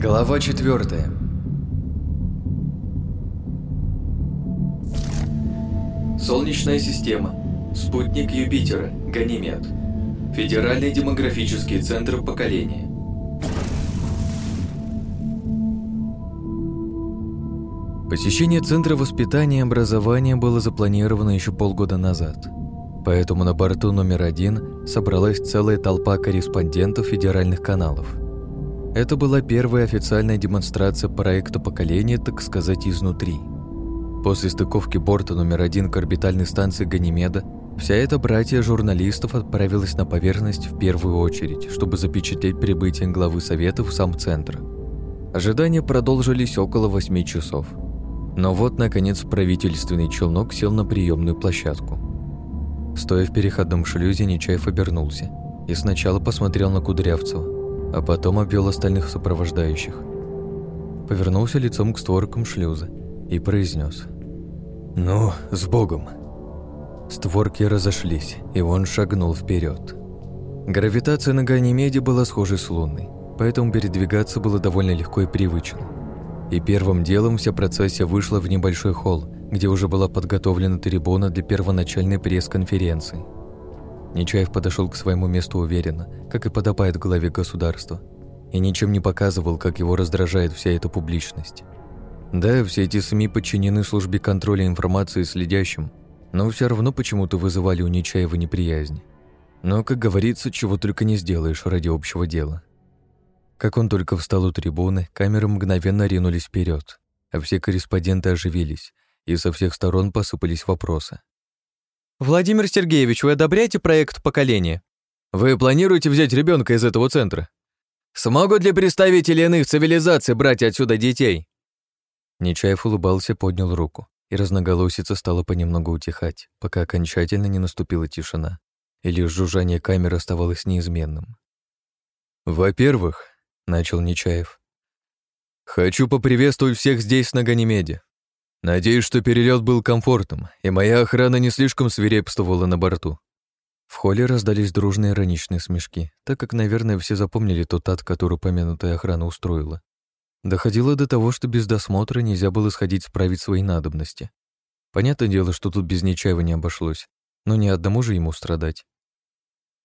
Глава четвертая. Солнечная система. Спутник Юпитера. Ганимед. Федеральный демографический центр поколения. Посещение Центра воспитания и образования было запланировано еще полгода назад. Поэтому на борту номер один собралась целая толпа корреспондентов федеральных каналов. Это была первая официальная демонстрация проекта поколения, так сказать, изнутри. После стыковки борта номер один к орбитальной станции Ганимеда вся эта братья журналистов отправилась на поверхность в первую очередь, чтобы запечатлеть прибытие главы Совета в сам центр. Ожидания продолжились около восьми часов. Но вот, наконец, правительственный челнок сел на приемную площадку. Стоя в переходном шлюзе, Нечаев обернулся и сначала посмотрел на Кудрявцева, а потом обвел остальных сопровождающих. Повернулся лицом к створкам шлюза и произнес: «Ну, с Богом!» Створки разошлись, и он шагнул вперед. Гравитация на Ганимеде была схожей с лунной, поэтому передвигаться было довольно легко и привычно. И первым делом вся процессия вышла в небольшой холл, где уже была подготовлена трибуна для первоначальной пресс-конференции. Нечаев подошел к своему месту уверенно, как и подобает главе государства, и ничем не показывал, как его раздражает вся эта публичность. Да, все эти СМИ подчинены службе контроля информации следящим, но все равно почему-то вызывали у Нечаева неприязнь. Но, как говорится, чего только не сделаешь ради общего дела. Как он только встал у трибуны, камеры мгновенно ринулись вперед, а все корреспонденты оживились, и со всех сторон посыпались вопросы. «Владимир Сергеевич, вы одобряете проект поколения? Вы планируете взять ребенка из этого центра? Смогут ли представители иных цивилизаций брать отсюда детей?» Нечаев улыбался, поднял руку, и разноголосица стала понемногу утихать, пока окончательно не наступила тишина, и лишь жужжание камеры оставалось неизменным. «Во-первых», — начал Нечаев, — «хочу поприветствовать всех здесь, на Ганимеде. Надеюсь, что перелет был комфортным, и моя охрана не слишком свирепствовала на борту. В холле раздались дружные ироничные смешки, так как, наверное, все запомнили тот ад, который упомянутая охрана устроила. Доходило до того, что без досмотра нельзя было сходить справить свои надобности. Понятное дело, что тут без Нечаева не обошлось, но ни одному же ему страдать.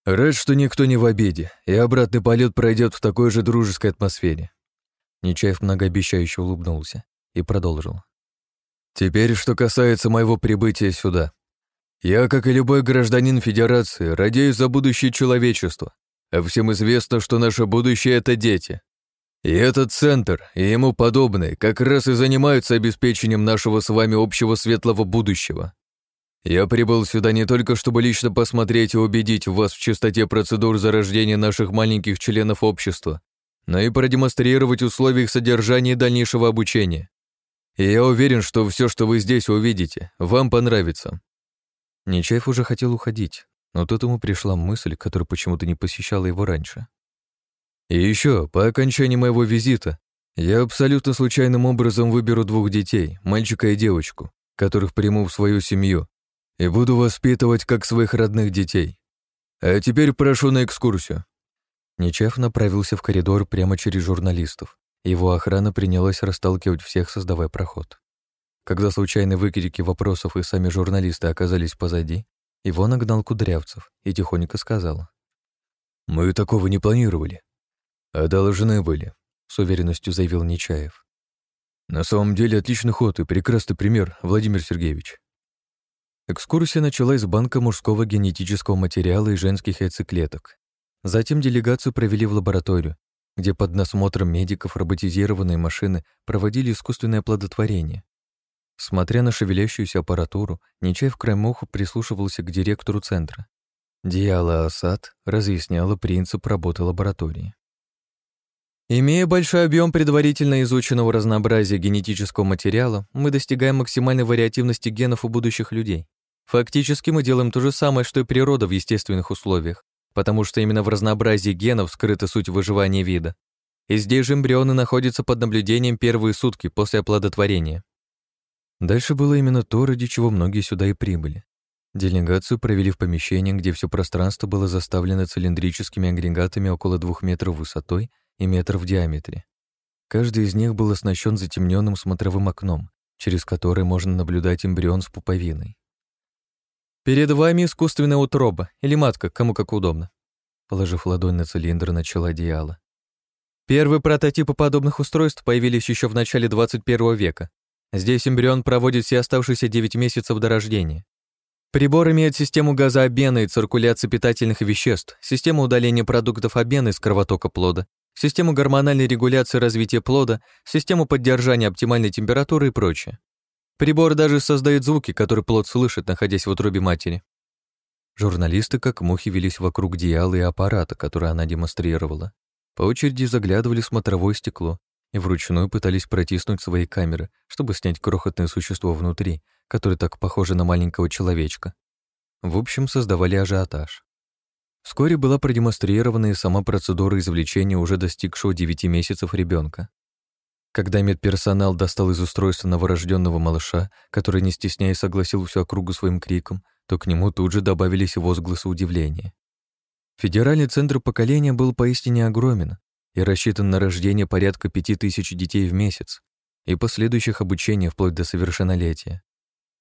Рад, что никто не в обиде, и обратный полет пройдет в такой же дружеской атмосфере. Нечаев многообещающе улыбнулся и продолжил. Теперь, что касается моего прибытия сюда. Я, как и любой гражданин Федерации, радеюсь за будущее человечества. А всем известно, что наше будущее — это дети. И этот центр, и ему подобные, как раз и занимаются обеспечением нашего с вами общего светлого будущего. Я прибыл сюда не только, чтобы лично посмотреть и убедить вас в чистоте процедур зарождения наших маленьких членов общества, но и продемонстрировать условия их содержания и дальнейшего обучения. И я уверен, что все, что вы здесь увидите, вам понравится». Нечаев уже хотел уходить, но тут ему пришла мысль, которая почему-то не посещала его раньше. «И еще, по окончании моего визита, я абсолютно случайным образом выберу двух детей, мальчика и девочку, которых приму в свою семью, и буду воспитывать как своих родных детей. А теперь прошу на экскурсию». Нечаев направился в коридор прямо через журналистов, его охрана принялась расталкивать всех, создавая проход. Когда случайные выкрики вопросов и сами журналисты оказались позади, его нагнал Кудрявцев и тихонько сказал. «Мы такого не планировали. А должны были», — с уверенностью заявил Нечаев. «На самом деле отличный ход и прекрасный пример, Владимир Сергеевич». Экскурсия началась с банка мужского генетического материала и женских яйцеклеток. Затем делегацию провели в лабораторию, где под насмотром медиков роботизированные машины проводили искусственное оплодотворение. Смотря на шевелящуюся аппаратуру, Нечаев краем уха прислушивался к директору центра. Диала Асад разъясняла принцип работы лаборатории. Имея большой объем предварительно изученного разнообразия генетического материала, мы достигаем максимальной вариативности генов у будущих людей. Фактически мы делаем то же самое, что и природа в естественных условиях, потому что именно в разнообразии генов скрыта суть выживания вида. И здесь же эмбрионы находятся под наблюдением первые сутки после оплодотворения. Дальше было именно то, ради чего многие сюда и прибыли. Делегацию провели в помещении, где все пространство было заставлено цилиндрическими агрегатами около двух метров высотой и метров в диаметре. Каждый из них был оснащен затемненным смотровым окном, через которое можно наблюдать эмбрион с пуповиной. «Перед вами искусственная утроба, или матка, кому как удобно», положив ладонь на цилиндр, начала одеяло. Первые прототипы подобных устройств появились еще в начале 21 века. Здесь эмбрион проводит все оставшиеся 9 месяцев до рождения. Прибор имеет систему газообмена и циркуляции питательных веществ, систему удаления продуктов обмена из кровотока плода, систему гормональной регуляции развития плода, систему поддержания оптимальной температуры и прочее. Прибор даже создает звуки, которые плод слышит, находясь в утробе матери. Журналисты как мухи велись вокруг диала и аппарата, который она демонстрировала. По очереди заглядывали в смотровое стекло и вручную пытались протиснуть свои камеры, чтобы снять крохотное существо внутри, которое так похоже на маленького человечка. В общем, создавали ажиотаж. Вскоре была продемонстрирована и сама процедура извлечения уже достигшего 9 месяцев ребенка. Когда медперсонал достал из устройства новорожденного малыша, который, не стесняясь, согласил всю округу своим криком, то к нему тут же добавились возгласы удивления. Федеральный центр поколения был поистине огромен и рассчитан на рождение порядка пяти тысяч детей в месяц и последующих обучения вплоть до совершеннолетия.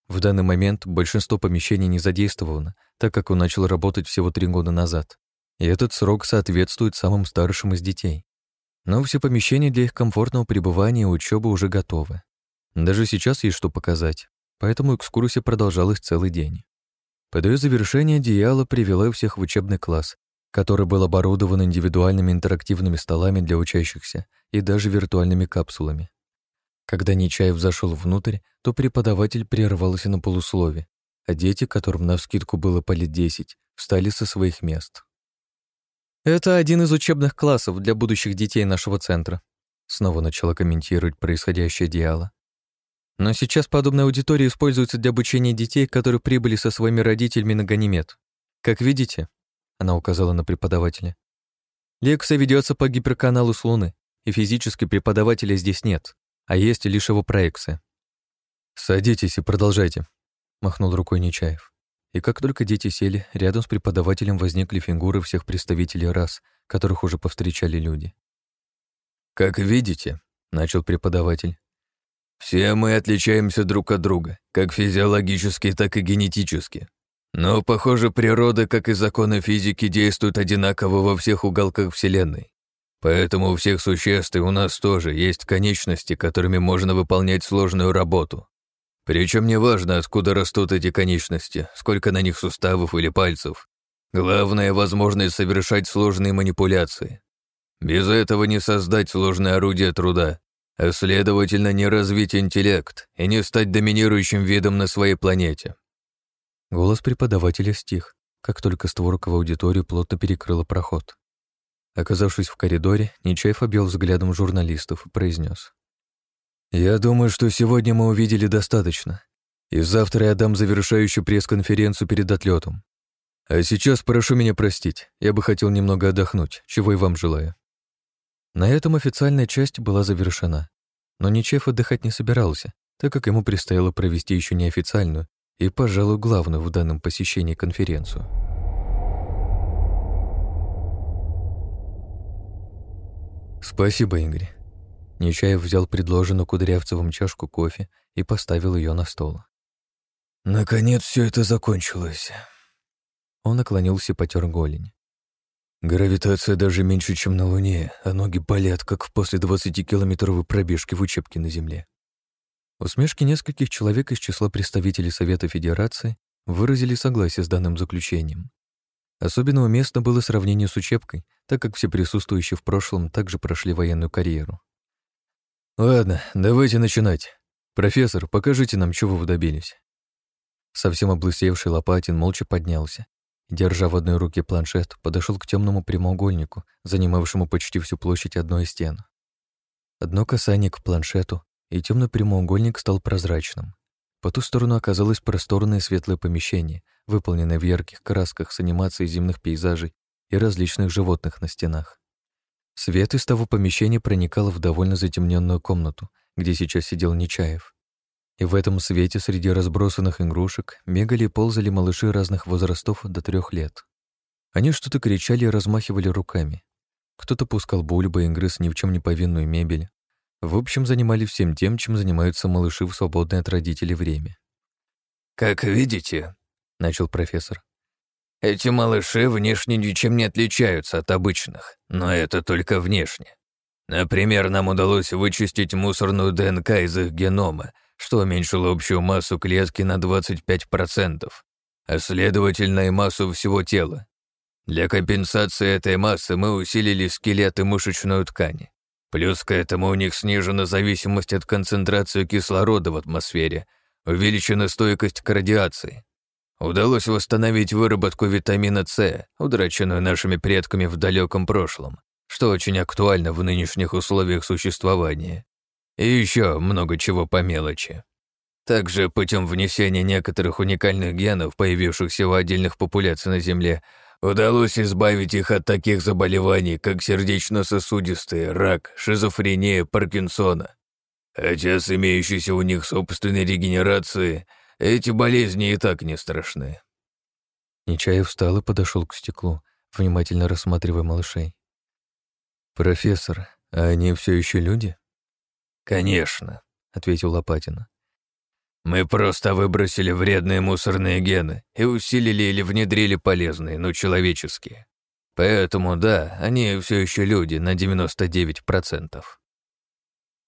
В данный момент большинство помещений не задействовано, так как он начал работать всего три года назад, и этот срок соответствует самым старшим из детей. Но все помещения для их комфортного пребывания и учебы уже готовы. Даже сейчас есть что показать, поэтому экскурсия продолжалась целый день. Под ее завершение Диала привела всех в учебный класс, который был оборудован индивидуальными интерактивными столами для учащихся и даже виртуальными капсулами. Когда Нечаев зашел внутрь, то преподаватель прервался на полуслове, а дети, которым навскидку было по лет десять, встали со своих мест. «Это один из учебных классов для будущих детей нашего центра», снова начала комментировать происходящее Диала. «Но сейчас подобная аудитория используется для обучения детей, которые прибыли со своими родителями на Ганимед. Как видите, она указала на преподавателя, лекция ведется по гиперканалу с Луны, и физически преподавателя здесь нет а есть лишь его проекция. «Садитесь и продолжайте», — махнул рукой Нечаев. И как только дети сели, рядом с преподавателем возникли фигуры всех представителей рас, которых уже повстречали люди. «Как видите», — начал преподаватель, «все мы отличаемся друг от друга, как физиологически, так и генетически. Но, похоже, природа, как и законы физики, действуют одинаково во всех уголках Вселенной. Поэтому у всех существ и у нас тоже есть конечности, которыми можно выполнять сложную работу. Причем неважно, откуда растут эти конечности, сколько на них суставов или пальцев. Главное — возможность совершать сложные манипуляции. Без этого не создать сложное орудие труда, а следовательно не развить интеллект и не стать доминирующим видом на своей планете. Голос преподавателя стих, как только створка в аудиторию плотно перекрыла проход. Оказавшись в коридоре, Нечаев обвел взглядом журналистов и произнес. «Я думаю, что сегодня мы увидели достаточно, и завтра я дам завершающую пресс-конференцию перед отлетом. А сейчас прошу меня простить, я бы хотел немного отдохнуть, чего и вам желаю». На этом официальная часть была завершена, но Нечаев отдыхать не собирался, так как ему предстояло провести еще неофициальную и, пожалуй, главную в данном посещении конференцию. «Спасибо, Игорь». Нечаев взял предложенную Кудрявцевым чашку кофе и поставил ее на стол. «Наконец все это закончилось». Он наклонился и потер голень. «Гравитация даже меньше, чем на Луне, а ноги болят, как после 20-километровой пробежки в учебке на Земле». Усмешки нескольких человек из числа представителей Совета Федерации выразили согласие с данным заключением. Особенно уместно было сравнение с учебкой, так как все присутствующие в прошлом также прошли военную карьеру. «Ладно, давайте начинать. Профессор, покажите нам, чего вы добились». Совсем облысевший Лопатин молча поднялся. Держа в одной руке планшет, подошел к темному прямоугольнику, занимавшему почти всю площадь одной из стен. Одно касание к планшету, и темный прямоугольник стал прозрачным. По ту сторону оказалось просторное светлое помещение, выполненное в ярких красках с анимацией земных пейзажей и различных животных на стенах. Свет из того помещения проникал в довольно затемненную комнату, где сейчас сидел Нечаев. И в этом свете среди разбросанных игрушек бегали и ползали малыши разных возрастов до трех лет. Они что-то кричали и размахивали руками. Кто-то пускал бульбы и грыз ни в чем не повинную мебель, В общем, занимались всем тем, чем занимаются малыши в свободное от родителей время. «Как видите», — начал профессор, «эти малыши внешне ничем не отличаются от обычных, но это только внешне. Например, нам удалось вычистить мусорную ДНК из их генома, что уменьшило общую массу клетки на 25%, а следовательно и массу всего тела. Для компенсации этой массы мы усилили скелет и мышечную ткань. Плюс к этому у них снижена зависимость от концентрации кислорода в атмосфере, увеличена стойкость к радиации. Удалось восстановить выработку витамина С, утраченную нашими предками в далеком прошлом, что очень актуально в нынешних условиях существования. И еще много чего по мелочи. Также путем внесения некоторых уникальных генов, появившихся у отдельных популяций на Земле, Удалось избавить их от таких заболеваний, как сердечно-сосудистые, рак, шизофрения, Паркинсона. Хотя с имеющейся у них собственной регенерацией эти болезни и так не страшны. Нечаев встал и подошел к стеклу, внимательно рассматривая малышей. «Профессор, а они все еще люди?» «Конечно», — ответил Лопатин. Мы просто выбросили вредные мусорные гены и усилили или внедрили полезные, но человеческие. Поэтому да, они все еще люди на 99%.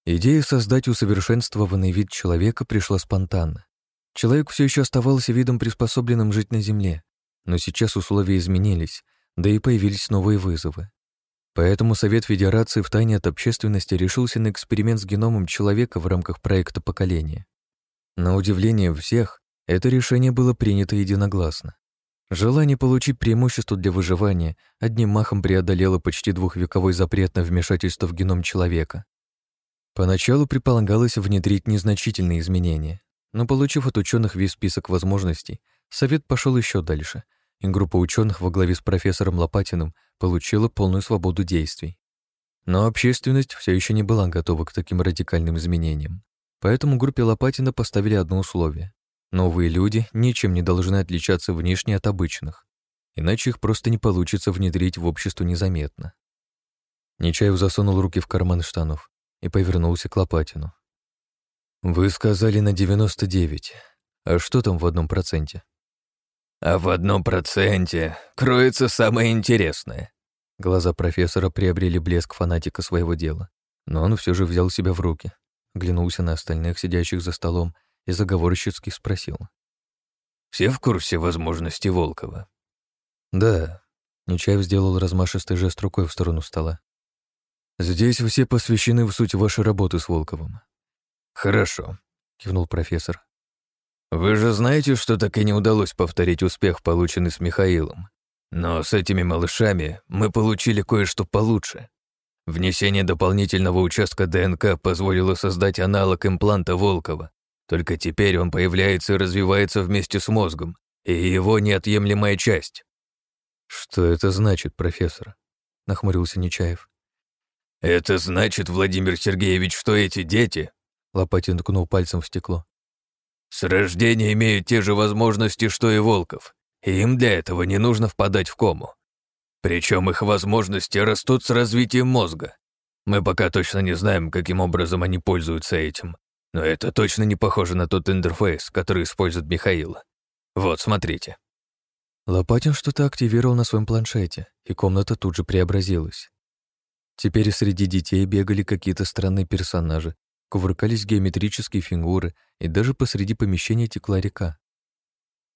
Идея создать усовершенствованный вид человека пришла спонтанно. Человек все еще оставался видом, приспособленным жить на Земле, но сейчас условия изменились, да и появились новые вызовы. Поэтому Совет Федерации втайне от общественности решился на эксперимент с геномом человека в рамках проекта поколения. На удивление всех, это решение было принято единогласно. Желание получить преимущество для выживания одним махом преодолело почти двухвековой запрет на вмешательство в геном человека. Поначалу предполагалось внедрить незначительные изменения, но получив от ученых весь список возможностей, Совет пошел еще дальше, и группа ученых во главе с профессором Лопатиным получила полную свободу действий. Но общественность все еще не была готова к таким радикальным изменениям. Поэтому группе Лопатина поставили одно условие. Новые люди ничем не должны отличаться внешне от обычных, иначе их просто не получится внедрить в общество незаметно. Нечаев засунул руки в карман штанов и повернулся к Лопатину. «Вы сказали на 99. А что там в одном проценте?» «А в одном проценте кроется самое интересное». Глаза профессора приобрели блеск фанатика своего дела, но он все же взял себя в руки Глянулся на остальных, сидящих за столом, и заговорщицки спросил. «Все в курсе возможности Волкова?» «Да». Нечаев сделал размашистый жест рукой в сторону стола. «Здесь все посвящены в суть вашей работы с Волковым». «Хорошо», — кивнул профессор. «Вы же знаете, что так и не удалось повторить успех, полученный с Михаилом. Но с этими малышами мы получили кое-что получше. Внесение дополнительного участка ДНК позволило создать аналог импланта Волкова. Только теперь он появляется и развивается вместе с мозгом, и его неотъемлемая часть. «Что это значит, профессор?» — нахмурился Нечаев. «Это значит, Владимир Сергеевич, что эти дети...» Лопатин ткнул пальцем в стекло. «С рождения имеют те же возможности, что и Волков, им для этого не нужно впадать в кому. Причем их возможности растут с развитием мозга. Мы пока точно не знаем, каким образом они пользуются этим, но это точно не похоже на тот интерфейс, который использует Михаил. Вот, смотрите. Лопатин что-то активировал на своем планшете, и комната тут же преобразилась. Теперь среди детей бегали какие-то странные персонажи, кувыркались геометрические фигуры, и даже посреди помещения текла река.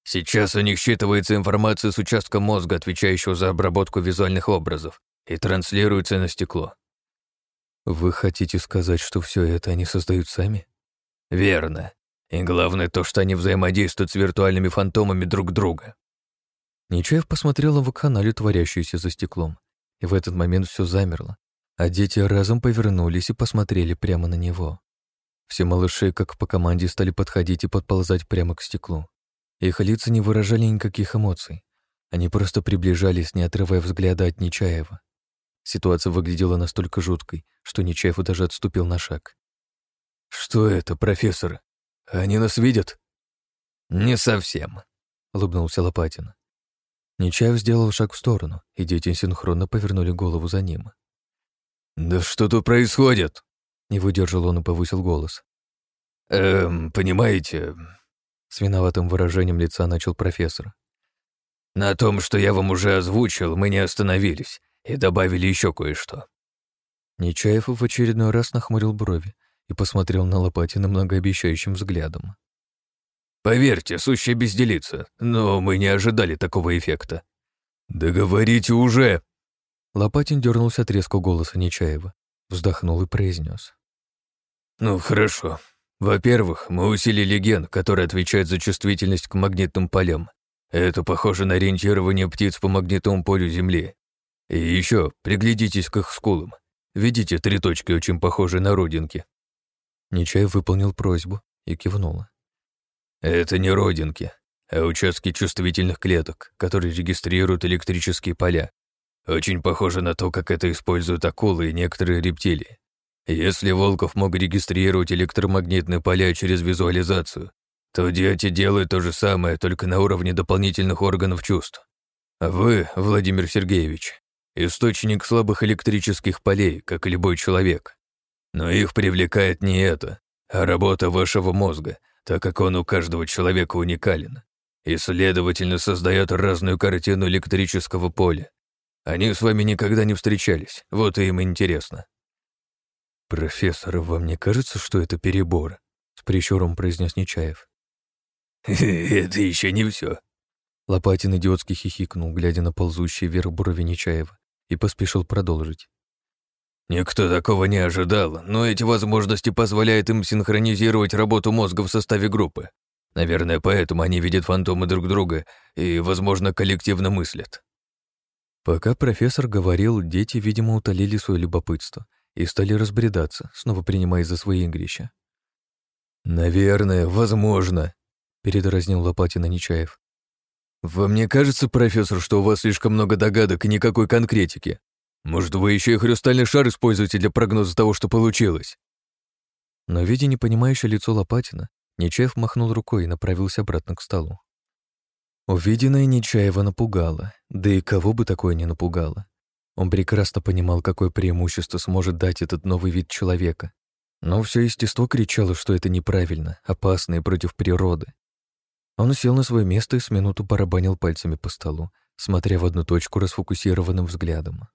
Сейчас у них считывается информация с участка мозга, отвечающего за обработку визуальных образов, и транслируется на стекло. Вы хотите сказать, что все это они создают сами? Верно. И главное то, что они взаимодействуют с виртуальными фантомами друг друга. Нечаев посмотрел на вакханалию, творящуюся за стеклом, и в этот момент все замерло, а дети разом повернулись и посмотрели прямо на него. Все малыши, как по команде, стали подходить и подползать прямо к стеклу. Их лица не выражали никаких эмоций. Они просто приближались, не отрывая взгляда от Нечаева. Ситуация выглядела настолько жуткой, что Нечаев даже отступил на шаг. «Что это, профессор? Они нас видят?» «Не совсем», — улыбнулся Лопатин. Нечаев сделал шаг в сторону, и дети синхронно повернули голову за ним. «Да что тут происходит?» Не выдержал он и повысил голос. «Эм, понимаете...» С виноватым выражением лица начал профессор. «На том, что я вам уже озвучил, мы не остановились и добавили еще кое-что». Нечаев в очередной раз нахмурил брови и посмотрел на Лопатина многообещающим взглядом. «Поверьте, сущая безделица, но мы не ожидали такого эффекта». «Договорите уже!» Лопатин дернулся от резкого голоса Нечаева, вздохнул и произнес. «Ну, хорошо. Во-первых, мы усилили ген, который отвечает за чувствительность к магнитным полям. Это похоже на ориентирование птиц по магнитному полю Земли. И еще приглядитесь к их скулам. Видите, три точки очень похожи на родинки. Нечаев выполнил просьбу и кивнул. Это не родинки, а участки чувствительных клеток, которые регистрируют электрические поля. Очень похоже на то, как это используют акулы и некоторые рептилии. Если Волков мог регистрировать электромагнитные поля через визуализацию, то Диати делает то же самое, только на уровне дополнительных органов чувств. А вы, Владимир Сергеевич, источник слабых электрических полей, как и любой человек. Но их привлекает не это, а работа вашего мозга, так как он у каждого человека уникален и, следовательно, создает разную картину электрического поля. Они с вами никогда не встречались, вот и им интересно. «Профессор, вам не кажется, что это перебор?» — с прищуром произнес Нечаев. «Это еще не все. Лопатин идиотски хихикнул, глядя на ползущие вверх брови Нечаева, и поспешил продолжить. Никто такого не ожидал, но эти возможности позволяют им синхронизировать работу мозга в составе группы. Наверное, поэтому они видят фантомы друг друга и, возможно, коллективно мыслят. Пока профессор говорил, дети, видимо, утолили свое любопытство и стали разбредаться, снова принимая за свои игрища. «Наверное, возможно», — передразнил Лопатина Нечаев. «Вам не кажется, профессор, что у вас слишком много догадок и никакой конкретики? Может, вы еще и хрустальный шар используете для прогноза того, что получилось?» Но, видя непонимающее лицо Лопатина, Нечаев махнул рукой и направился обратно к столу. Увиденное Нечаева напугало, да и кого бы такое не напугало. Он прекрасно понимал, какое преимущество сможет дать этот новый вид человека. Но все естество кричало, что это неправильно, опасно и против природы. Он сел на свое место и с минуту барабанил пальцами по столу, смотря в одну точку расфокусированным взглядом.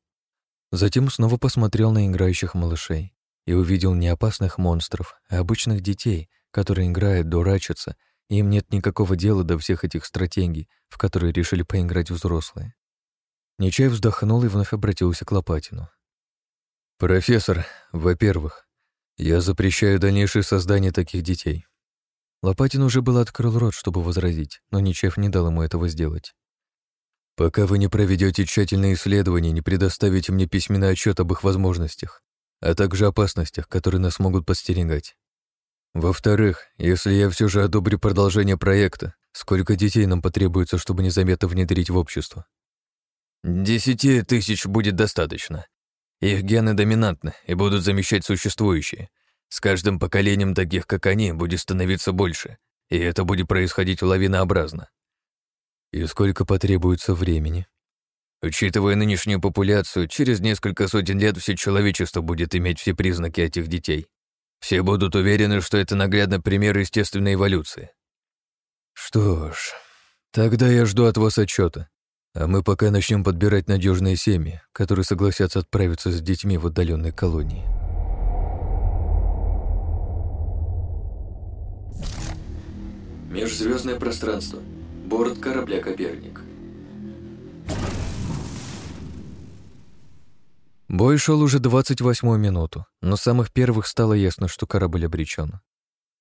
Затем снова посмотрел на играющих малышей и увидел не опасных монстров, а обычных детей, которые играют, дурачатся, и им нет никакого дела до всех этих стратегий, в которые решили поиграть взрослые. Нечай вздохнул и вновь обратился к Лопатину. «Профессор, во-первых, я запрещаю дальнейшее создание таких детей». Лопатин уже был открыл рот, чтобы возразить, но Нечаев не дал ему этого сделать. «Пока вы не проведете тщательные исследования, не предоставите мне письменный отчет об их возможностях, а также опасностях, которые нас могут подстерегать. Во-вторых, если я все же одобрю продолжение проекта, сколько детей нам потребуется, чтобы незаметно внедрить в общество?» Десяти тысяч будет достаточно. Их гены доминантны и будут замещать существующие. С каждым поколением таких, как они, будет становиться больше, и это будет происходить лавинообразно. И сколько потребуется времени? Учитывая нынешнюю популяцию, через несколько сотен лет все человечество будет иметь все признаки этих детей. Все будут уверены, что это наглядный пример естественной эволюции. Что ж, тогда я жду от вас отчета. А мы пока начнем подбирать надежные семьи, которые согласятся отправиться с детьми в отдаленные колонии. Межзвездное пространство. Борт корабля «Коперник». Бой шел уже 28-ю минуту, но с самых первых стало ясно, что корабль обречен.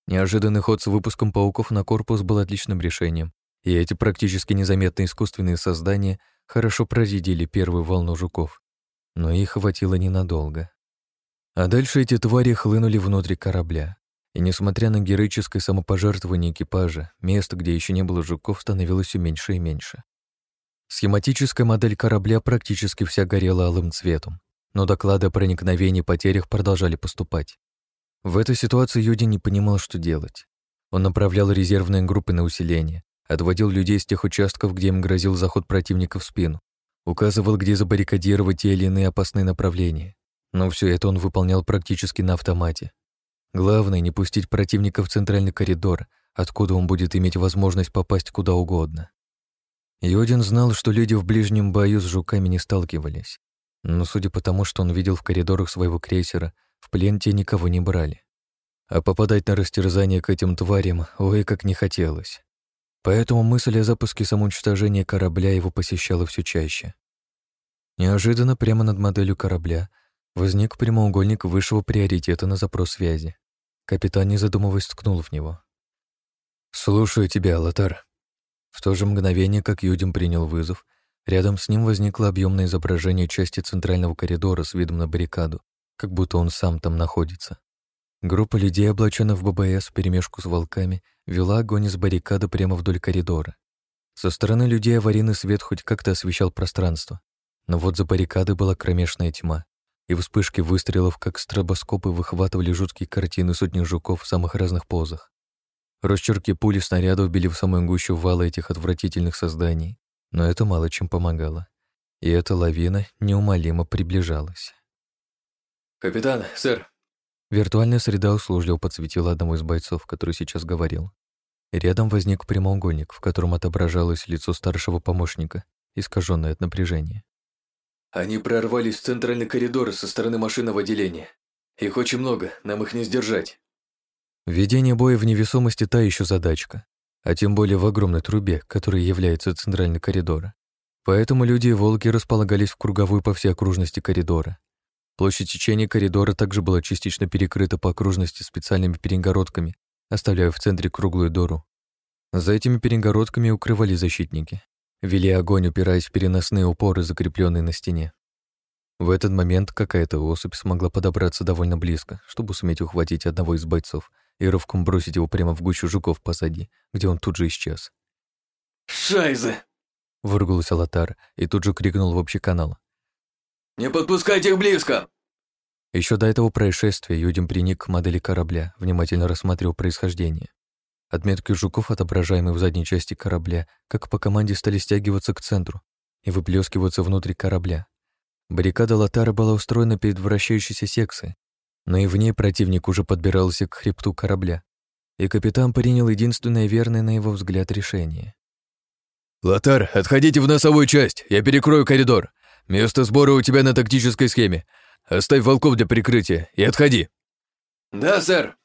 Неожиданный ход с выпуском пауков на корпус был отличным решением, и эти практически незаметные искусственные создания хорошо проредили первую волну жуков. Но их хватило ненадолго. А дальше эти твари хлынули внутрь корабля. И несмотря на героическое самопожертвование экипажа, место, где еще не было жуков, становилось все меньше и меньше. Схематическая модель корабля практически вся горела алым цветом, но доклады о проникновении и потерях продолжали поступать. В этой ситуации Юдин не понимал, что делать. Он направлял резервные группы на усиление, отводил людей с тех участков, где им грозил заход противника в спину, указывал, где забаррикадировать те или иные опасные направления. Но все это он выполнял практически на автомате. Главное — не пустить противника в центральный коридор, откуда он будет иметь возможность попасть куда угодно. Йодин знал, что люди в ближнем бою с жуками не сталкивались. Но судя по тому, что он видел в коридорах своего крейсера, в плен те никого не брали. А попадать на растерзание к этим тварям, ой, как не хотелось. Поэтому мысль о запуске самоуничтожения корабля его посещала все чаще. Неожиданно прямо над моделью корабля возник прямоугольник высшего приоритета на запрос связи. Капитан, не задумываясь, ткнул в него. «Слушаю тебя, Лотар». В то же мгновение, как Юдим принял вызов, рядом с ним возникло объемное изображение части центрального коридора с видом на баррикаду, как будто он сам там находится. Группа людей, облаченных в ББС вперемешку с волками, вела огонь из баррикады прямо вдоль коридора. Со стороны людей аварийный свет хоть как-то освещал пространство, но вот за баррикадой была кромешная тьма, и вспышки выстрелов, как стробоскопы, выхватывали жуткие картины сотни жуков в самых разных позах. Росчерки пули снарядов били в самую гущу вала этих отвратительных созданий, но это мало чем помогало. И эта лавина неумолимо приближалась. «Капитан, сэр!» Виртуальная среда услужливо подсветила одного из бойцов, который сейчас говорил. рядом возник прямоугольник, в котором отображалось лицо старшего помощника, искаженное от напряжения. «Они прорвались в центральный коридор со стороны машинного отделения. Их очень много, нам их не сдержать». Введение боя в невесомости та еще задачка, а тем более в огромной трубе, которая является центральной коридора. Поэтому люди и волки располагались в круговой по всей окружности коридора. Площадь течения коридора также была частично перекрыта по окружности специальными перегородками, оставляя в центре круглую дору. За этими перегородками укрывали защитники. Вели огонь, упираясь в переносные упоры, закрепленные на стене. В этот момент какая-то особь смогла подобраться довольно близко, чтобы суметь ухватить одного из бойцов и рывком бросить его прямо в гущу жуков позади, где он тут же исчез. «Шайзы!» — выругался Лотар и тут же крикнул в общий канал. «Не подпускайте их близко!» Еще до этого происшествия Юдим приник к модели корабля, внимательно рассматривал происхождение. Отметки жуков, отображаемые в задней части корабля, как по команде стали стягиваться к центру и выплескиваться внутрь корабля. Баррикада Лотара была устроена перед вращающейся секцией, но и в ней противник уже подбирался к хребту корабля, и капитан принял единственное верное, на его взгляд, решение. «Лотар, отходите в носовую часть, я перекрою коридор. Место сбора у тебя на тактической схеме. Оставь волков для прикрытия и отходи». «Да, сэр».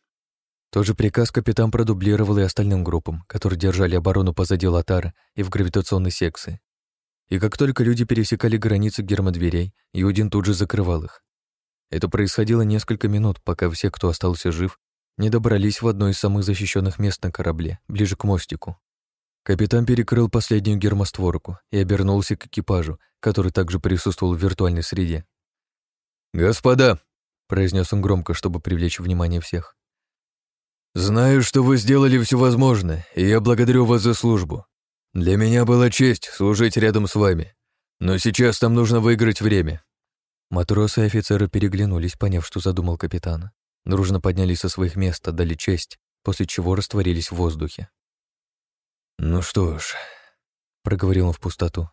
Тот же приказ капитан продублировал и остальным группам, которые держали оборону позади Лотара и в гравитационной секции. И как только люди пересекали границы гермодверей, Юдин тут же закрывал их. Это происходило несколько минут, пока все, кто остался жив, не добрались в одно из самых защищенных мест на корабле, ближе к мостику. Капитан перекрыл последнюю гермостворку и обернулся к экипажу, который также присутствовал в виртуальной среде. «Господа!» — произнес он громко, чтобы привлечь внимание всех. «Знаю, что вы сделали все возможное, и я благодарю вас за службу. Для меня была честь служить рядом с вами, но сейчас нам нужно выиграть время. Матросы и офицеры переглянулись, поняв, что задумал капитан. Дружно поднялись со своих мест, отдали честь, после чего растворились в воздухе. «Ну что ж», — проговорил он в пустоту,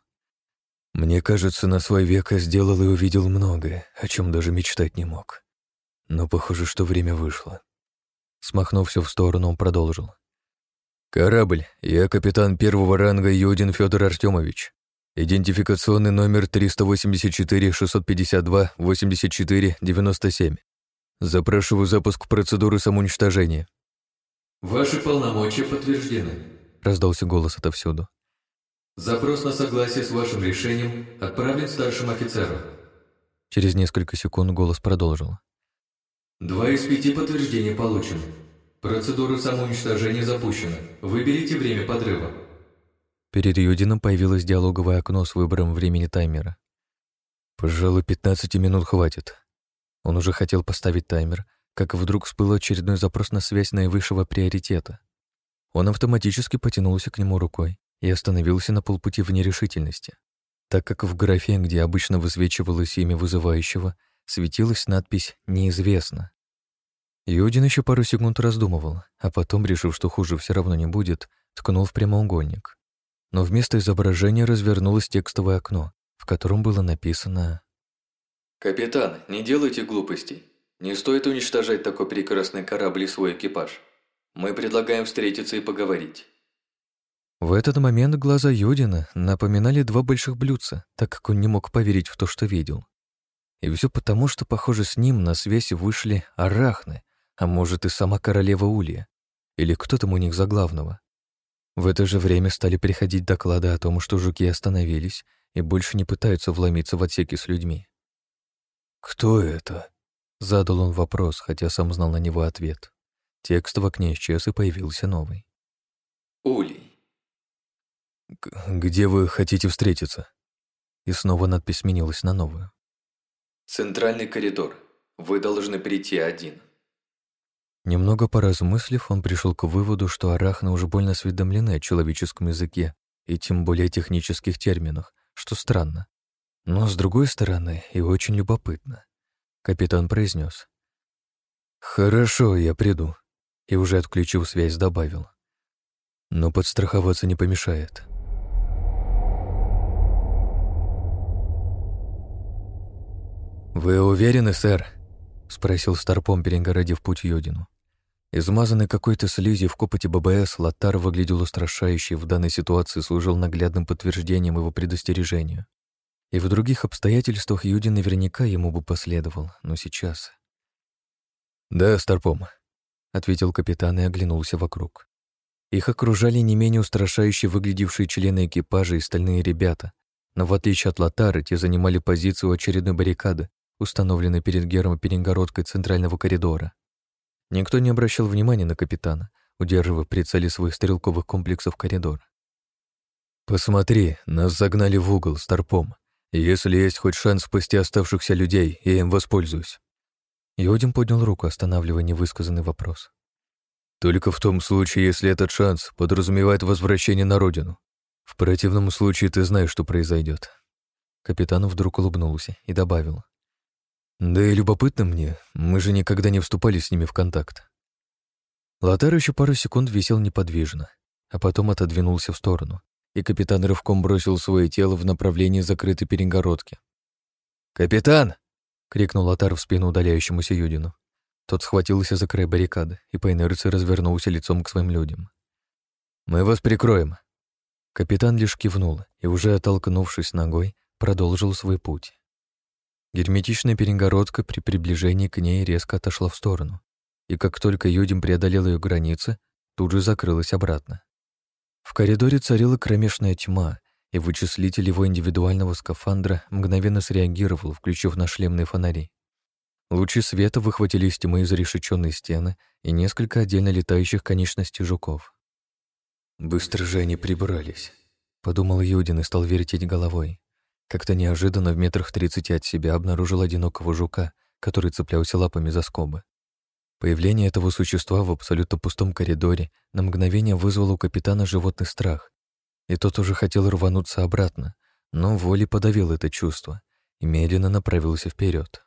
«мне кажется, на свой век я сделал и увидел многое, о чем даже мечтать не мог. Но похоже, что время вышло». Смахнув все в сторону, он продолжил. «Корабль, я капитан первого ранга Юдин Федор Артемович. Идентификационный номер 384-652-84-97. Запрашиваю запуск процедуры самоуничтожения. Ваши полномочия подтверждены. Раздался голос отовсюду. Запрос на согласие с вашим решением отправлен старшим офицерам. Через несколько секунд голос продолжил. Два из пяти подтверждений получены. Процедура самоуничтожения запущена. Выберите время подрыва. Перед Юдином появилось диалоговое окно с выбором времени таймера. «Пожалуй, 15 минут хватит». Он уже хотел поставить таймер, как вдруг всплыл очередной запрос на связь наивысшего приоритета. Он автоматически потянулся к нему рукой и остановился на полпути в нерешительности, так как в графе, где обычно высвечивалось имя вызывающего, светилась надпись «Неизвестно». Юдин еще пару секунд раздумывал, а потом, решив, что хуже все равно не будет, ткнул в прямоугольник но вместо изображения развернулось текстовое окно, в котором было написано «Капитан, не делайте глупостей. Не стоит уничтожать такой прекрасный корабль и свой экипаж. Мы предлагаем встретиться и поговорить». В этот момент глаза Юдина напоминали два больших блюдца, так как он не мог поверить в то, что видел. И все потому, что, похоже, с ним на связь вышли арахны, а может и сама королева Улья, или кто там у них за главного. В это же время стали приходить доклады о том, что жуки остановились и больше не пытаются вломиться в отсеки с людьми. «Кто это?» — задал он вопрос, хотя сам знал на него ответ. Текст в окне исчез и появился новый. «Улей». «Где вы хотите встретиться?» И снова надпись сменилась на новую. «Центральный коридор. Вы должны прийти один». Немного поразмыслив, он пришел к выводу, что арахны уже больно осведомлены о человеческом языке и тем более технических терминах, что странно. Но, с другой стороны, и очень любопытно. Капитан произнес: «Хорошо, я приду», и уже отключив связь, добавил. «Но подстраховаться не помешает». «Вы уверены, сэр?» — спросил Старпом, перегородив путь Йодину. Измазанный какой-то слизью в копоте ББС, Лотар выглядел устрашающе в данной ситуации служил наглядным подтверждением его предостережению. И в других обстоятельствах Юди наверняка ему бы последовал, но сейчас... «Да, Старпом», — ответил капитан и оглянулся вокруг. Их окружали не менее устрашающе выглядевшие члены экипажа и стальные ребята, но в отличие от Лотары, те занимали позицию очередной баррикады, установленной перед гермоперегородкой центрального коридора. Никто не обращал внимания на капитана, удерживая прицели своих стрелковых комплексов коридора. «Посмотри, нас загнали в угол с торпом. Если есть хоть шанс спасти оставшихся людей, я им воспользуюсь». Йодин поднял руку, останавливая невысказанный вопрос. «Только в том случае, если этот шанс подразумевает возвращение на родину. В противном случае ты знаешь, что произойдет. Капитан вдруг улыбнулся и добавил. Да и любопытно мне, мы же никогда не вступали с ними в контакт. Лотар еще пару секунд висел неподвижно, а потом отодвинулся в сторону, и капитан рывком бросил свое тело в направлении закрытой перегородки. «Капитан!» — крикнул Лотар в спину удаляющемуся Юдину. Тот схватился за край баррикады и по инерции развернулся лицом к своим людям. «Мы вас прикроем!» Капитан лишь кивнул и, уже оттолкнувшись ногой, продолжил свой путь. Герметичная перегородка при приближении к ней резко отошла в сторону, и как только Юдим преодолел ее границы, тут же закрылась обратно. В коридоре царила кромешная тьма, и вычислитель его индивидуального скафандра мгновенно среагировал, включив на шлемные фонари. Лучи света выхватили из тьмы изрешеченные стены и несколько отдельно летающих конечностей жуков. «Быстро же они прибрались», — подумал Юдин и стал вертеть головой. Как-то неожиданно в метрах тридцати от себя обнаружил одинокого жука, который цеплялся лапами за скобы. Появление этого существа в абсолютно пустом коридоре на мгновение вызвало у капитана животный страх, и тот уже хотел рвануться обратно, но волей подавил это чувство и медленно направился вперед.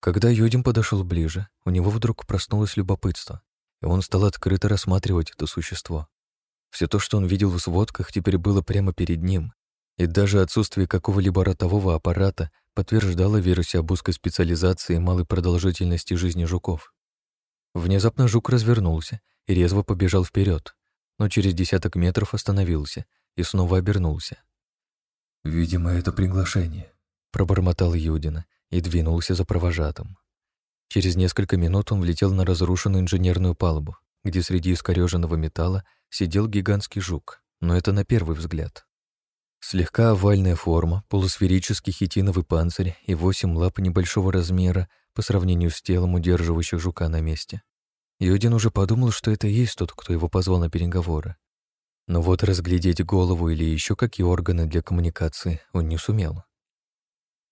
Когда Юдим подошел ближе, у него вдруг проснулось любопытство, и он стал открыто рассматривать это существо. Все то, что он видел в сводках, теперь было прямо перед ним, и даже отсутствие какого-либо ротового аппарата подтверждало версии об узкой специализации и малой продолжительности жизни жуков. Внезапно жук развернулся и резво побежал вперед, но через десяток метров остановился и снова обернулся. «Видимо, это приглашение», — пробормотал Юдина и двинулся за провожатым. Через несколько минут он влетел на разрушенную инженерную палубу, где среди искореженного металла сидел гигантский жук, но это на первый взгляд. Слегка овальная форма, полусферический хитиновый панцирь и восемь лап небольшого размера по сравнению с телом удерживающих жука на месте. Юдин уже подумал, что это и есть тот, кто его позвал на переговоры. Но вот разглядеть голову или еще какие органы для коммуникации он не сумел.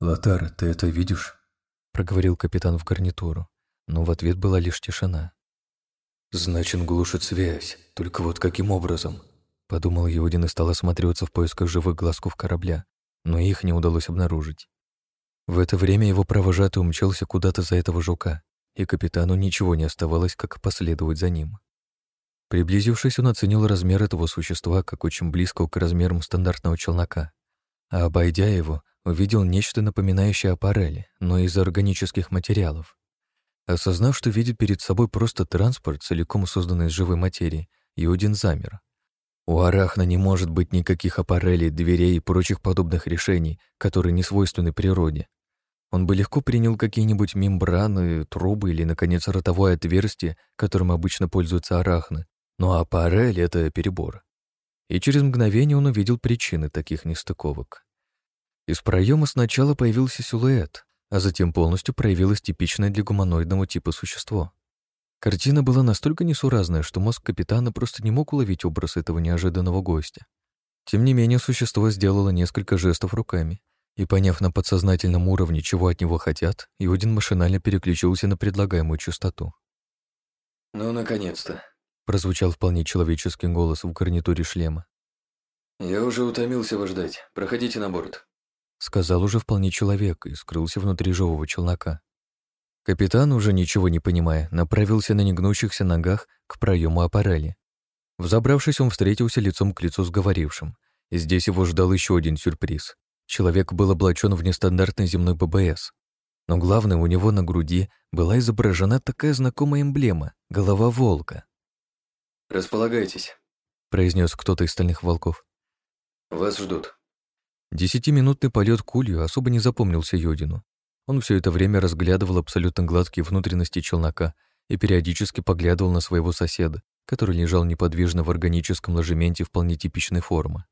«Лотар, ты это видишь?» — проговорил капитан в гарнитуру, но в ответ была лишь тишина. «Значит, глушит связь, только вот каким образом?» Подумал Иудин и стал осматриваться в поисках живых глазков корабля, но их не удалось обнаружить. В это время его провожатый умчался куда-то за этого жука, и капитану ничего не оставалось, как последовать за ним. Приблизившись, он оценил размер этого существа как очень близкого к размерам стандартного челнока, а обойдя его, увидел нечто напоминающее аппарели, но из органических материалов. Осознав, что видит перед собой просто транспорт, целиком созданный из живой материи, Юдин замер. У Арахна не может быть никаких аппарелей, дверей и прочих подобных решений, которые не свойственны природе. Он бы легко принял какие-нибудь мембраны, трубы или, наконец, ротовое отверстие, которым обычно пользуются арахны, но аппарель — это перебор. И через мгновение он увидел причины таких нестыковок. Из проема сначала появился силуэт, а затем полностью проявилось типичное для гуманоидного типа существо. Картина была настолько несуразная, что мозг капитана просто не мог уловить образ этого неожиданного гостя. Тем не менее, существо сделало несколько жестов руками, и, поняв на подсознательном уровне, чего от него хотят, Иудин машинально переключился на предлагаемую частоту. «Ну, наконец-то!» — прозвучал вполне человеческий голос в гарнитуре шлема. «Я уже утомился вас ждать. Проходите на борт». Сказал уже вполне человек и скрылся внутри живого челнока. Капитан, уже ничего не понимая, направился на негнущихся ногах к проему аппарели. Взобравшись, он встретился лицом к лицу с говорившим. И здесь его ждал еще один сюрприз. Человек был облачен в нестандартный земной ББС. Но главное, у него на груди была изображена такая знакомая эмблема — голова волка. «Располагайтесь», — произнес кто-то из стальных волков. «Вас ждут». Десятиминутный полет кулью особо не запомнился Йодину. Он все это время разглядывал абсолютно гладкие внутренности челнока и периодически поглядывал на своего соседа, который лежал неподвижно в органическом ложементе вполне типичной формы.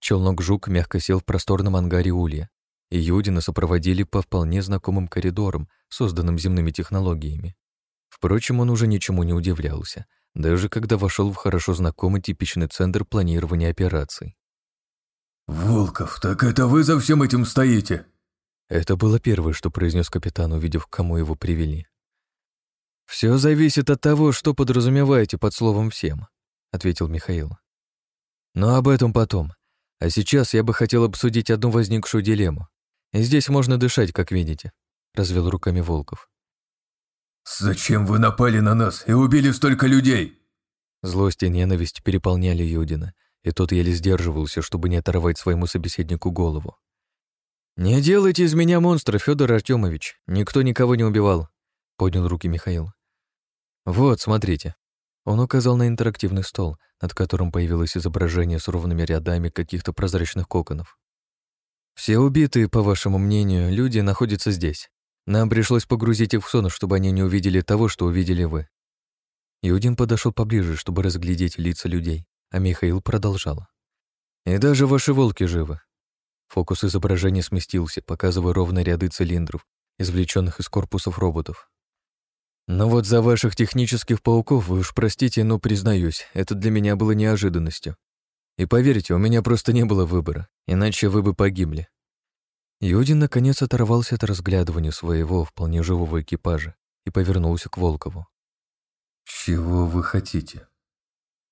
Челнок-жук мягко сел в просторном ангаре улья, и Юдина сопроводили по вполне знакомым коридорам, созданным земными технологиями. Впрочем, он уже ничему не удивлялся, даже когда вошел в хорошо знакомый типичный центр планирования операций. «Волков, так это вы за всем этим стоите?» Это было первое, что произнес капитан, увидев, к кому его привели. «Все зависит от того, что подразумеваете под словом «всем», — ответил Михаил. «Но об этом потом. А сейчас я бы хотел обсудить одну возникшую дилемму. И здесь можно дышать, как видите», — развел руками Волков. «Зачем вы напали на нас и убили столько людей?» Злость и ненависть переполняли Юдина, и тот еле сдерживался, чтобы не оторвать своему собеседнику голову. «Не делайте из меня монстра, Федор Артемович. Никто никого не убивал», — поднял руки Михаил. «Вот, смотрите». Он указал на интерактивный стол, над которым появилось изображение с ровными рядами каких-то прозрачных коконов. «Все убитые, по вашему мнению, люди находятся здесь. Нам пришлось погрузить их в сон, чтобы они не увидели того, что увидели вы». Иудин подошел поближе, чтобы разглядеть лица людей а Михаил продолжал. «И даже ваши волки живы». Фокус изображения сместился, показывая ровные ряды цилиндров, извлеченных из корпусов роботов. «Но вот за ваших технических пауков, вы уж простите, но признаюсь, это для меня было неожиданностью. И поверьте, у меня просто не было выбора, иначе вы бы погибли». Юдин наконец оторвался от разглядывания своего вполне живого экипажа и повернулся к Волкову. «Чего вы хотите?»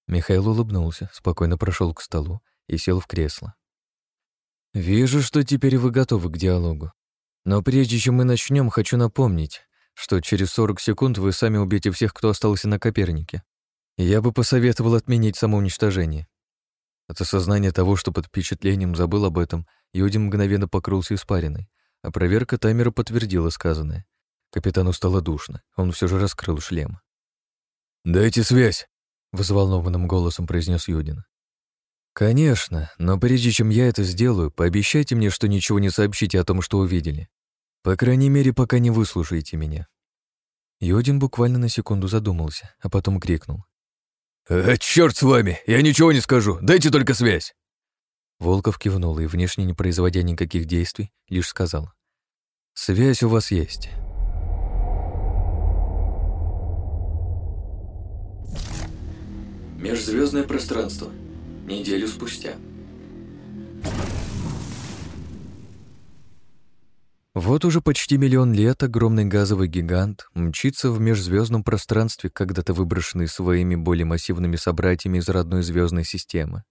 Михаил улыбнулся, спокойно прошел к столу и сел в кресло. «Вижу, что теперь вы готовы к диалогу. Но прежде чем мы начнем, хочу напомнить, что через 40 секунд вы сами убьете всех, кто остался на Копернике. Я бы посоветовал отменить самоуничтожение». От осознания того, что под впечатлением забыл об этом, Юди мгновенно покрылся испариной, а проверка таймера подтвердила сказанное. Капитану стало душно, он все же раскрыл шлем. «Дайте связь!» взволнованным голосом произнес Юдин. «Конечно, но прежде чем я это сделаю, пообещайте мне, что ничего не сообщите о том, что увидели. По крайней мере, пока не выслушаете меня». Юдин буквально на секунду задумался, а потом крикнул. «А, «Чёрт с вами! Я ничего не скажу! Дайте только связь!» Волков кивнул и, внешне не производя никаких действий, лишь сказал. «Связь у вас есть». Межзвездное пространство. Неделю спустя. Вот уже почти миллион лет огромный газовый гигант мчится в межзвездном пространстве, когда-то выброшенный своими более массивными собратьями из родной звездной системы.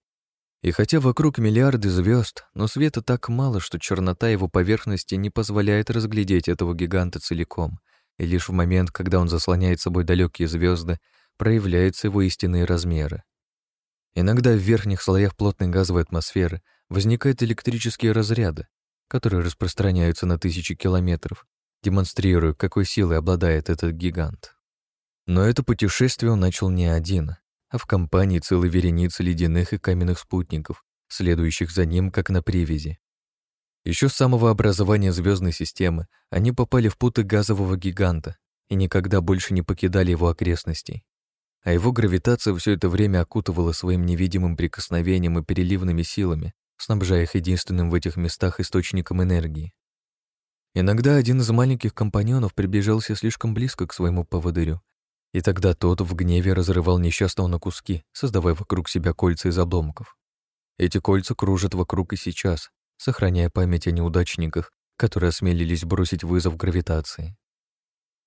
И хотя вокруг миллиарды звезд, но света так мало, что чернота его поверхности не позволяет разглядеть этого гиганта целиком, и лишь в момент, когда он заслоняет собой далекие звезды, проявляются его истинные размеры. Иногда в верхних слоях плотной газовой атмосферы возникают электрические разряды, которые распространяются на тысячи километров, демонстрируя, какой силой обладает этот гигант. Но это путешествие он начал не один, а в компании целой вереницы ледяных и каменных спутников, следующих за ним, как на привязи. Еще с самого образования звездной системы они попали в путы газового гиганта и никогда больше не покидали его окрестностей. А его гравитация все это время окутывала своим невидимым прикосновением и переливными силами, снабжая их единственным в этих местах источником энергии. Иногда один из маленьких компаньонов приближался слишком близко к своему поводырю, и тогда тот в гневе разрывал несчастного на куски, создавая вокруг себя кольца из обломков. Эти кольца кружат вокруг и сейчас, сохраняя память о неудачниках, которые осмелились бросить вызов гравитации.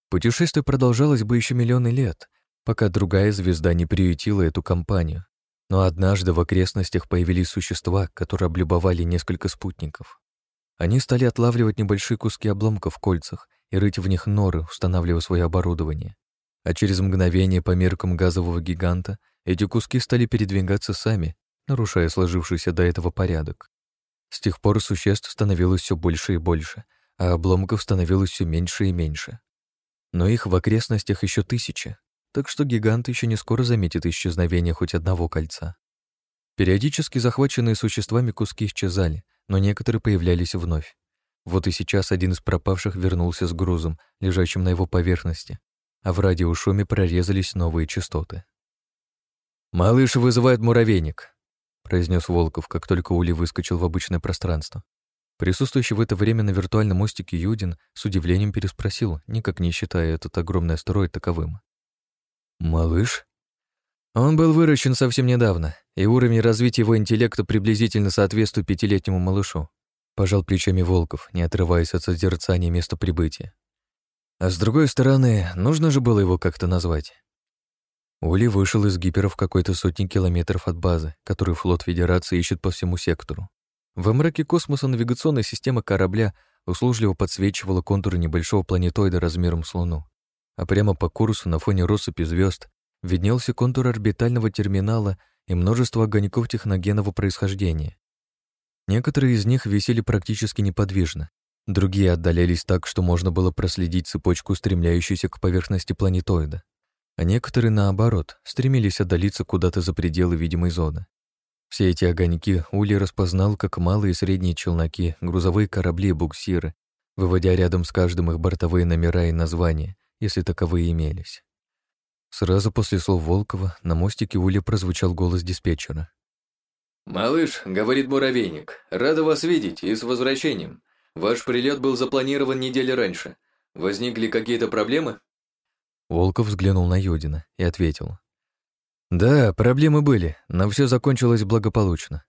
Путешествие продолжалось бы еще миллионы лет, пока другая звезда не приютила эту компанию. Но однажды в окрестностях появились существа, которые облюбовали несколько спутников. Они стали отлавливать небольшие куски обломков в кольцах и рыть в них норы, устанавливая свое оборудование. А через мгновение по меркам газового гиганта эти куски стали передвигаться сами, нарушая сложившийся до этого порядок. С тех пор существ становилось все больше и больше, а обломков становилось все меньше и меньше. Но их в окрестностях еще тысячи, так что гигант еще не скоро заметит исчезновение хоть одного кольца. Периодически захваченные существами куски исчезали, но некоторые появлялись вновь. Вот и сейчас один из пропавших вернулся с грузом, лежащим на его поверхности, а в радиошуме прорезались новые частоты. «Малыш вызывает муравейник», произнес Волков, как только Ули выскочил в обычное пространство. Присутствующий в это время на виртуальном мостике Юдин с удивлением переспросил, никак не считая этот огромный астероид таковым. «Малыш?» Он был выращен совсем недавно, и уровень развития его интеллекта приблизительно соответствует пятилетнему малышу. Пожал плечами Волков, не отрываясь от созерцания места прибытия. А с другой стороны, нужно же было его как-то назвать. Ули вышел из гипера в какой-то сотни километров от базы, которую флот Федерации ищет по всему сектору. Во мраке космоса навигационная система корабля услужливо подсвечивала контуры небольшого планетоида размером с Луну. А прямо по курсу на фоне россыпи звезд виднелся контур орбитального терминала и множество огоньков техногенного происхождения. Некоторые из них висели практически неподвижно, другие отдалялись так, что можно было проследить цепочку, стремляющуюся к поверхности планетоида а некоторые, наоборот, стремились отдалиться куда-то за пределы видимой зоны. Все эти огоньки Ули распознал как малые и средние челноки, грузовые корабли и буксиры, выводя рядом с каждым их бортовые номера и названия, если таковые имелись. Сразу после слов Волкова на мостике Ули прозвучал голос диспетчера. «Малыш, — говорит муравейник, — рада вас видеть и с возвращением. Ваш прилет был запланирован недели раньше. Возникли какие-то проблемы?» Волков взглянул на Юдина и ответил. «Да, проблемы были, но все закончилось благополучно».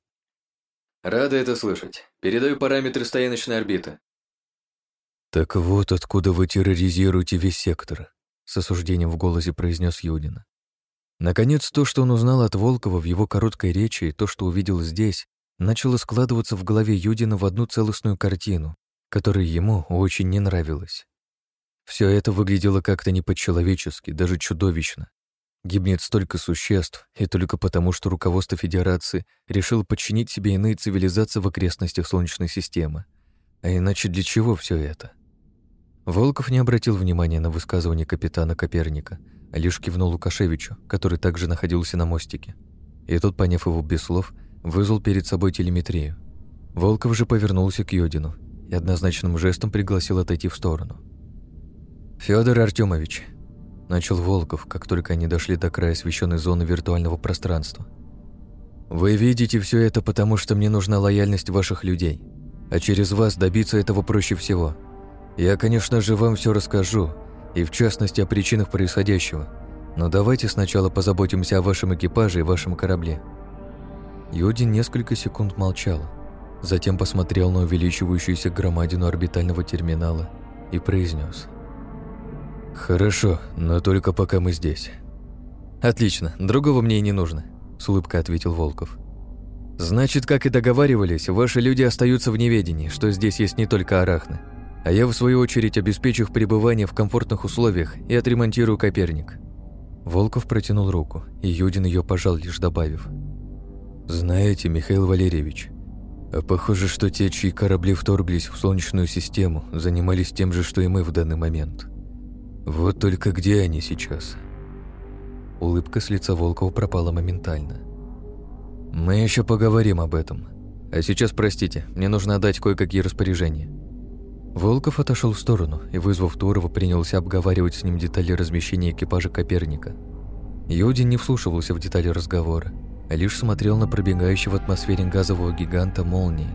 «Рада это слышать. Передаю параметры стояночной орбиты». «Так вот откуда вы терроризируете весь сектор», — с осуждением в голосе произнес Юдин. Наконец, то, что он узнал от Волкова в его короткой речи, и то, что увидел здесь, начало складываться в голове Юдина в одну целостную картину, которая ему очень не нравилась. Все это выглядело как-то не по-человечески, даже чудовищно. Гибнет столько существ, и только потому, что руководство Федерации решило подчинить себе иные цивилизации в окрестностях Солнечной системы. А иначе для чего все это? Волков не обратил внимания на высказывание капитана Коперника, а лишь кивнул Лукашевичу, который также находился на мостике. И тот, поняв его без слов, вызвал перед собой телеметрию. Волков же повернулся к Йодину и однозначным жестом пригласил отойти в сторону. Федор Артемович, начал Волков, как только они дошли до края освещенной зоны виртуального пространства. Вы видите все это потому, что мне нужна лояльность ваших людей, а через вас добиться этого проще всего. Я, конечно же, вам все расскажу, и в частности о причинах происходящего, но давайте сначала позаботимся о вашем экипаже и вашем корабле. Юдин несколько секунд молчал, затем посмотрел на увеличивающуюся громадину орбитального терминала и произнес – «Хорошо, но только пока мы здесь». «Отлично, другого мне и не нужно», — с улыбкой ответил Волков. «Значит, как и договаривались, ваши люди остаются в неведении, что здесь есть не только арахны, а я, в свою очередь, обеспечу их пребывание в комфортных условиях и отремонтирую Коперник». Волков протянул руку, и Юдин ее пожал, лишь добавив. «Знаете, Михаил Валерьевич, А похоже, что те, чьи корабли вторглись в Солнечную систему, занимались тем же, что и мы в данный момент. Вот только где они сейчас? Улыбка с лица Волкова пропала моментально. Мы еще поговорим об этом. А сейчас, простите, мне нужно отдать кое-какие распоряжения. Волков отошел в сторону и, вызвав Турова, принялся обговаривать с ним детали размещения экипажа Коперника. Юдин не вслушивался в детали разговора, а лишь смотрел на пробегающего в атмосфере газового гиганта молнии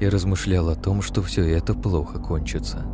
и размышлял о том, что все это плохо кончится.